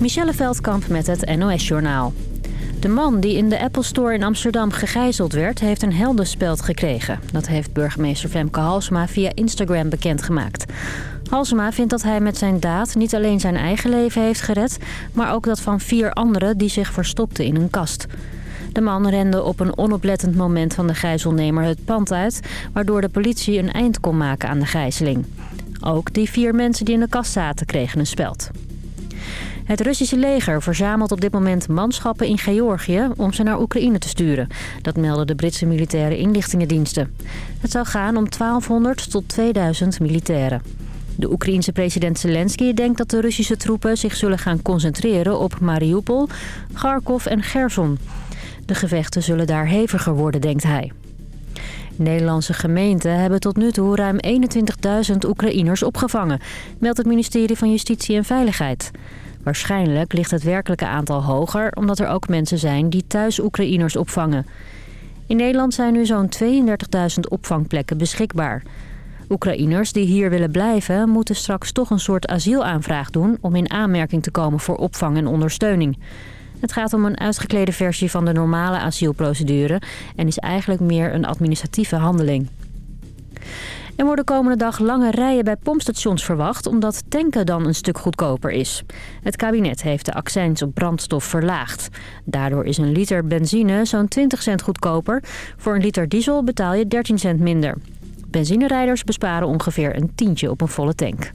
Michelle Veldkamp met het NOS-journaal. De man die in de Apple Store in Amsterdam gegijzeld werd... heeft een heldenspeld gekregen. Dat heeft burgemeester Femke Halsema via Instagram bekendgemaakt. Halsema vindt dat hij met zijn daad niet alleen zijn eigen leven heeft gered... maar ook dat van vier anderen die zich verstopten in een kast. De man rende op een onoplettend moment van de gijzelnemer het pand uit... waardoor de politie een eind kon maken aan de gijzeling. Ook die vier mensen die in de kast zaten kregen een speld. Het Russische leger verzamelt op dit moment manschappen in Georgië om ze naar Oekraïne te sturen. Dat melden de Britse militaire inlichtingendiensten. Het zou gaan om 1200 tot 2000 militairen. De Oekraïense president Zelensky denkt dat de Russische troepen zich zullen gaan concentreren op Mariupol, Kharkov en Gerson. De gevechten zullen daar heviger worden, denkt hij. Nederlandse gemeenten hebben tot nu toe ruim 21.000 Oekraïners opgevangen, meldt het ministerie van Justitie en Veiligheid. Waarschijnlijk ligt het werkelijke aantal hoger... omdat er ook mensen zijn die thuis Oekraïners opvangen. In Nederland zijn nu zo'n 32.000 opvangplekken beschikbaar. Oekraïners die hier willen blijven... moeten straks toch een soort asielaanvraag doen... om in aanmerking te komen voor opvang en ondersteuning. Het gaat om een uitgeklede versie van de normale asielprocedure... en is eigenlijk meer een administratieve handeling. Er worden komende dag lange rijen bij pompstations verwacht... omdat tanken dan een stuk goedkoper is. Het kabinet heeft de accijns op brandstof verlaagd. Daardoor is een liter benzine zo'n 20 cent goedkoper. Voor een liter diesel betaal je 13 cent minder. Benzinerijders besparen ongeveer een tientje op een volle tank.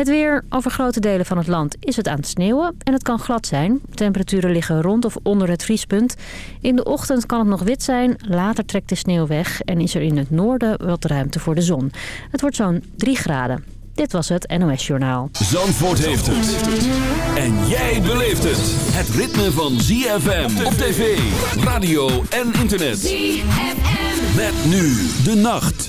Het weer. Over grote delen van het land is het aan het sneeuwen en het kan glad zijn. Temperaturen liggen rond of onder het vriespunt. In de ochtend kan het nog wit zijn, later trekt de sneeuw weg... en is er in het noorden wat ruimte voor de zon. Het wordt zo'n 3 graden. Dit was het NOS Journaal. Zandvoort heeft het. En jij beleeft het. Het ritme van ZFM op tv, radio en internet. ZFM. Met nu de nacht.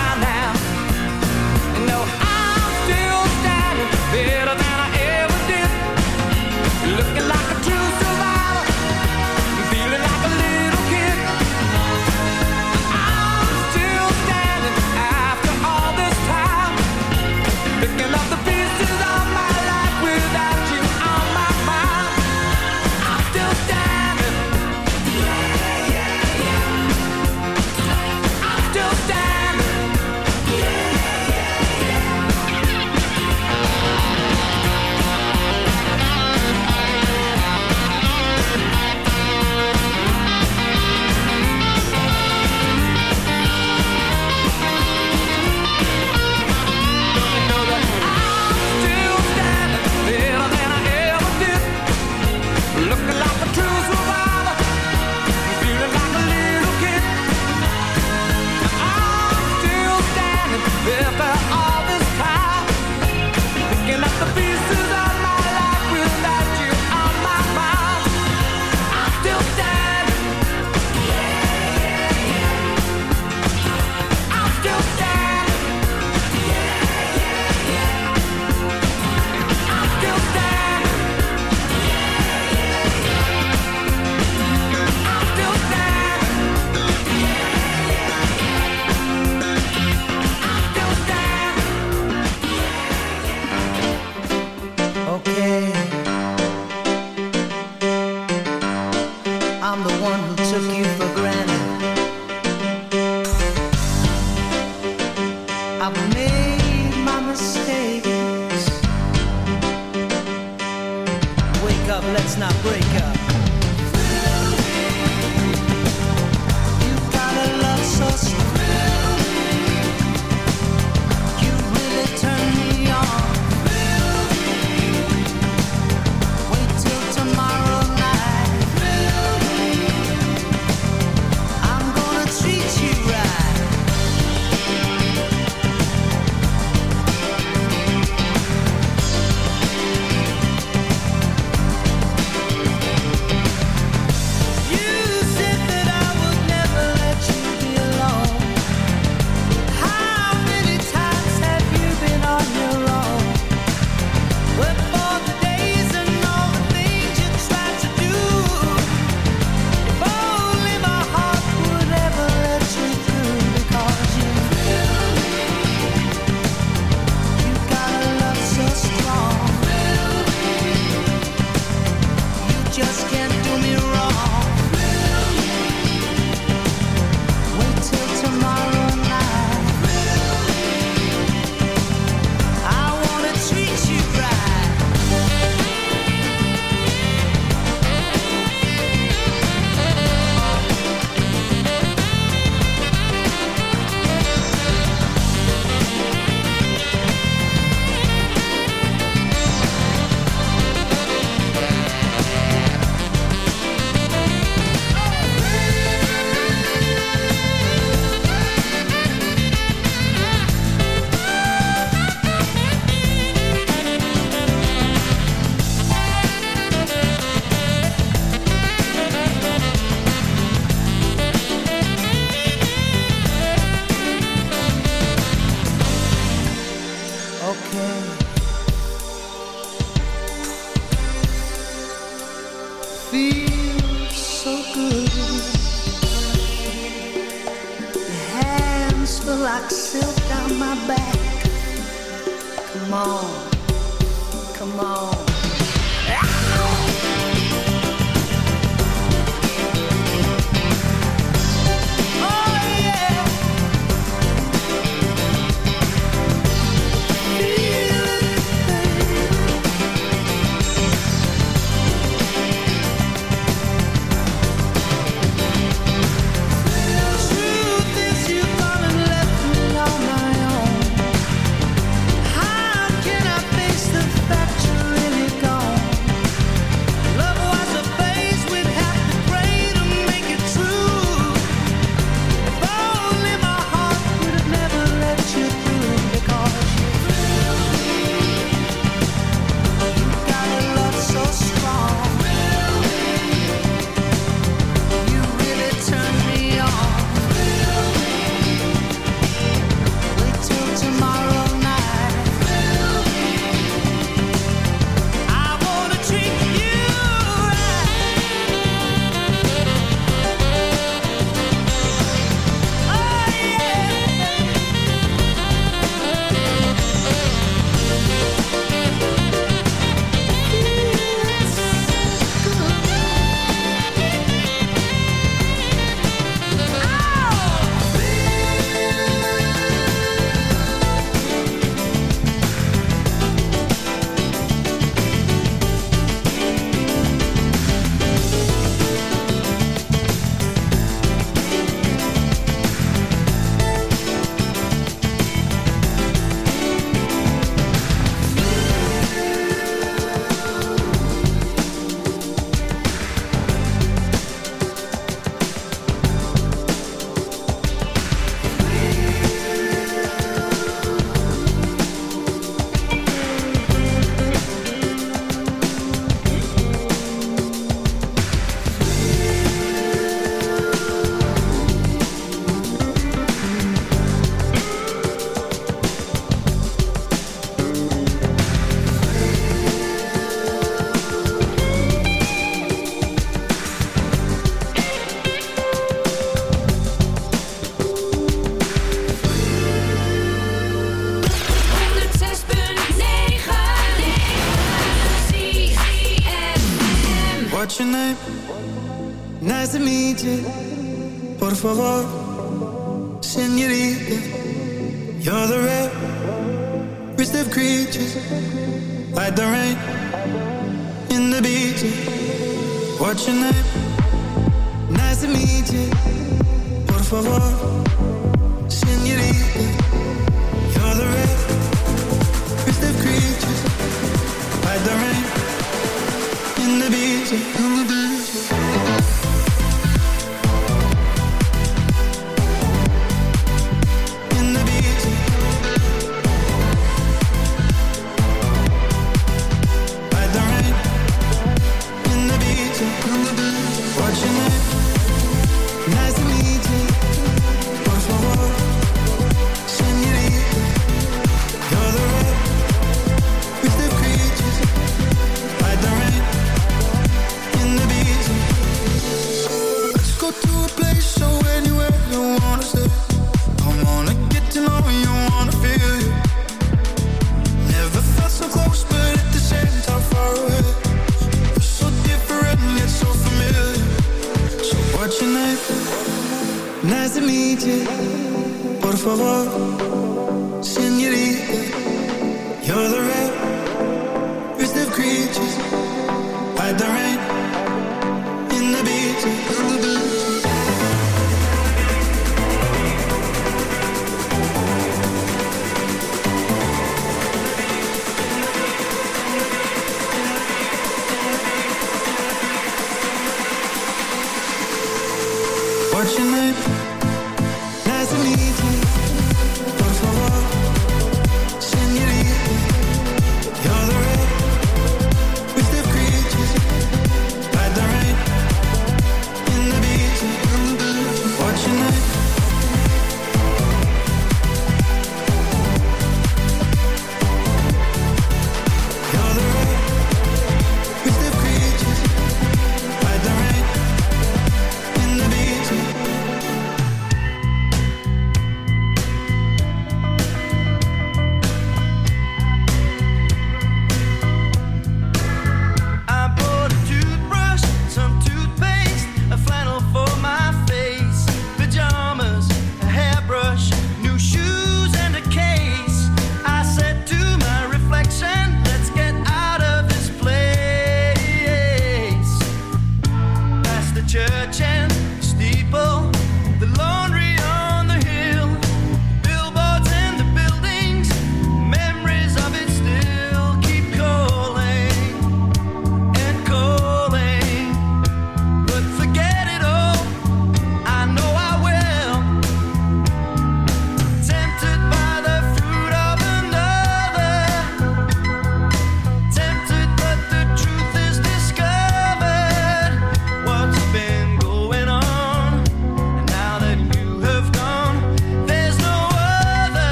like silk on my back. Come on, come on.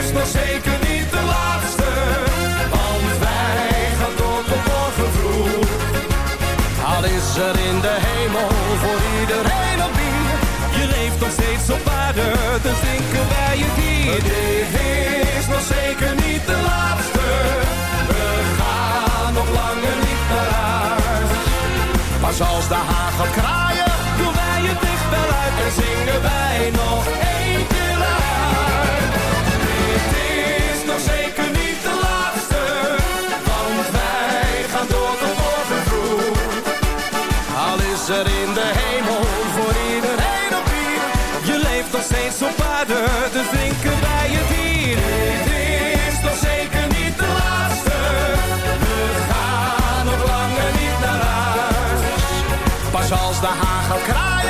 Is nog zeker niet de laatste. Want wij gaan tot op orde vroeg. Al is er in de hemel voor iedereen een beer. Je leeft nog steeds op aarde, dus zingen wij je hier. Het is nog zeker niet de laatste. We gaan nog langer niet verlaat. Maar zoals de hagen kraaien, doen wij je dichtbel uit en zingen wij nog. Dus drinken wij het hier. Dit is nog zeker niet de laatste. We gaan nog langer niet naar huis. Pas als de haan gaat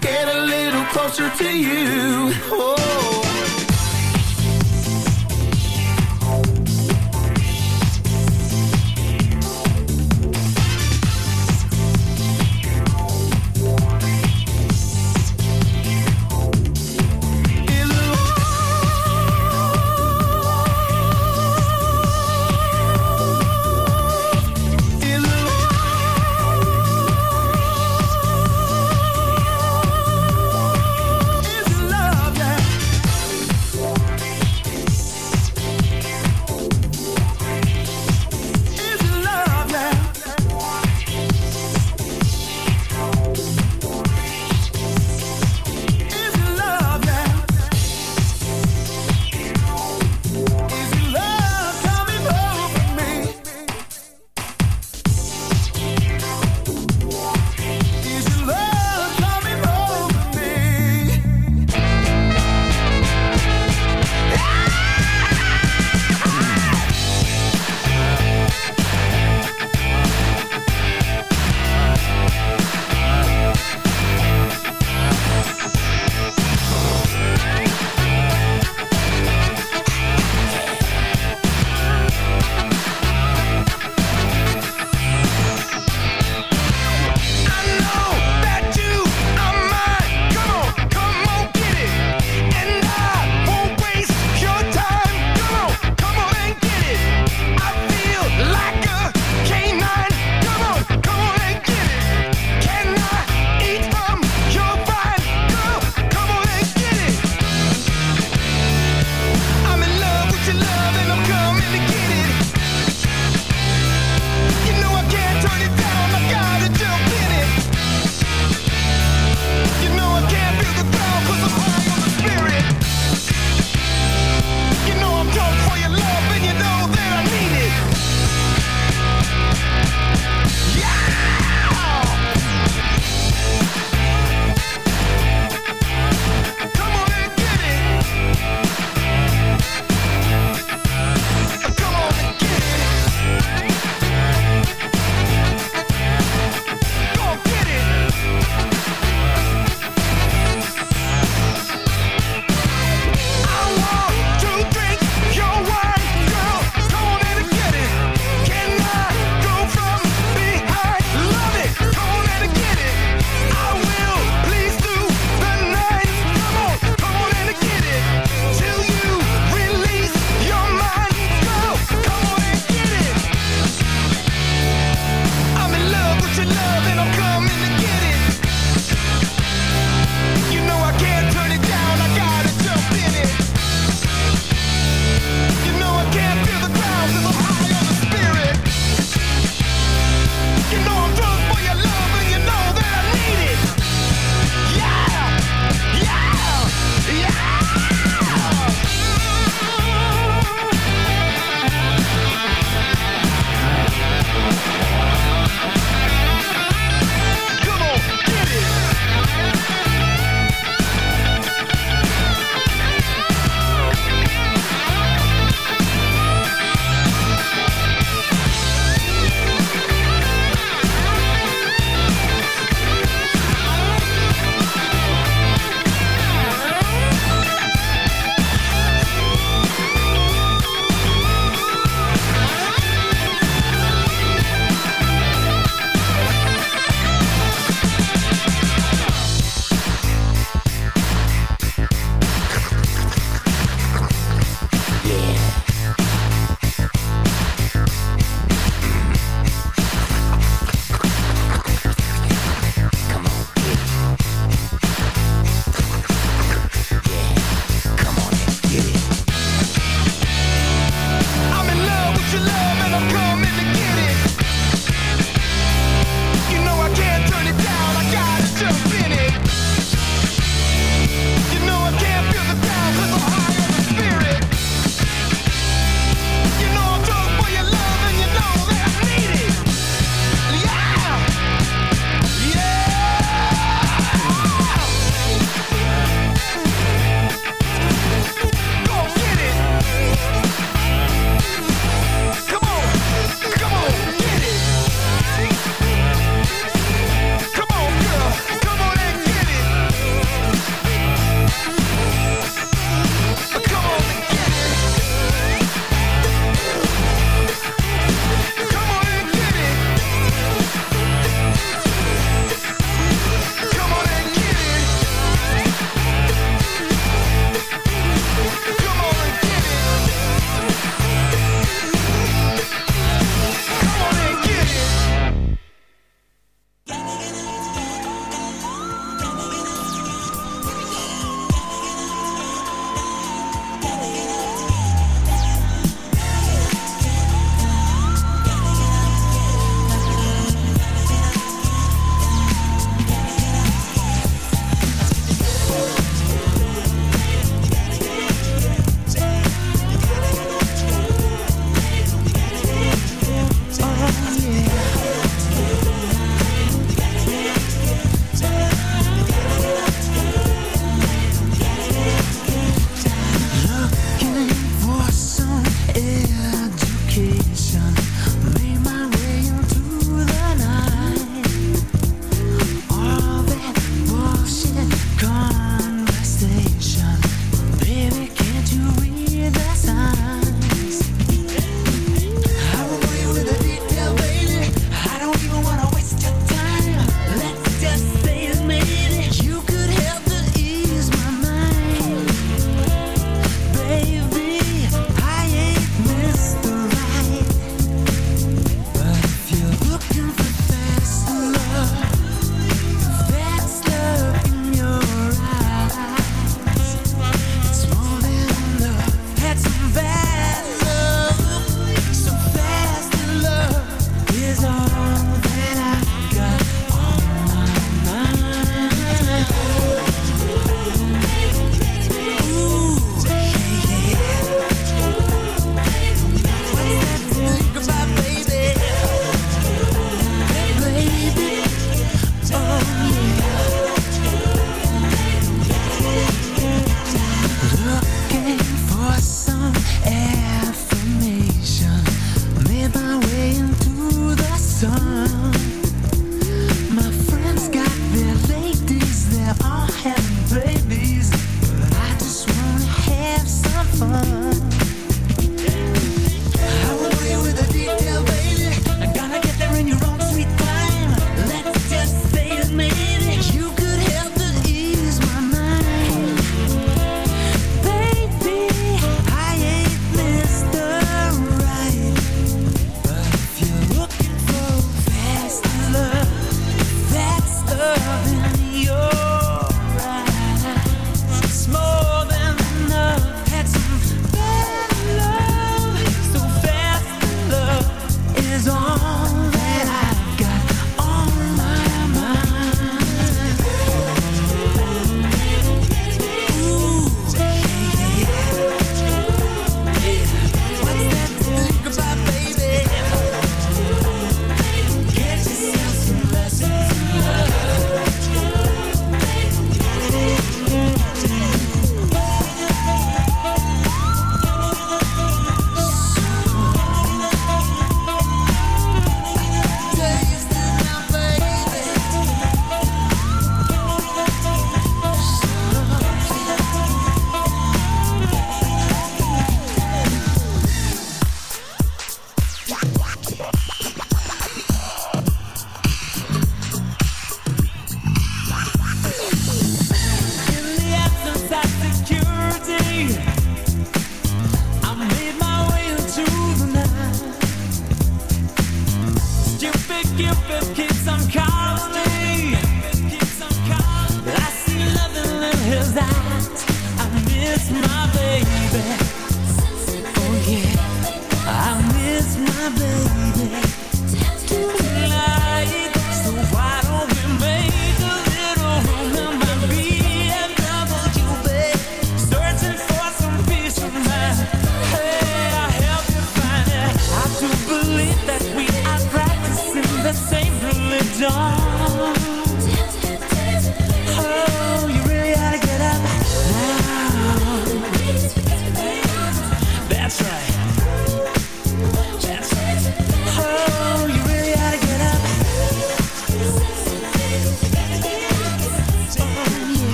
Get a little closer to you. Oh. sun.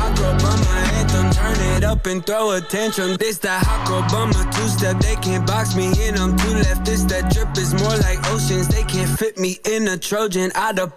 hot girl bummer anthem. Turn it up and throw attention. This that hot girl bummer two step. They can't box me in. I'm two left. This that drip is more like oceans. They can't fit me in a Trojan. Out of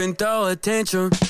open, throw attention.